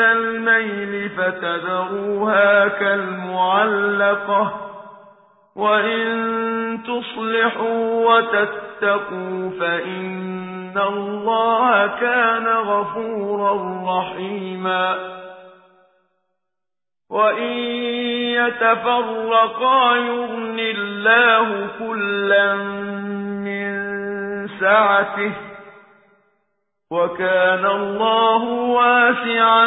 الميل فتذروها كالمعلقة. وإن تصلحوا وتتقوا فإن الله كان غفورا رحيما. وإن يتفرقا يغن الله كلا من سعته. وكان الله واسعا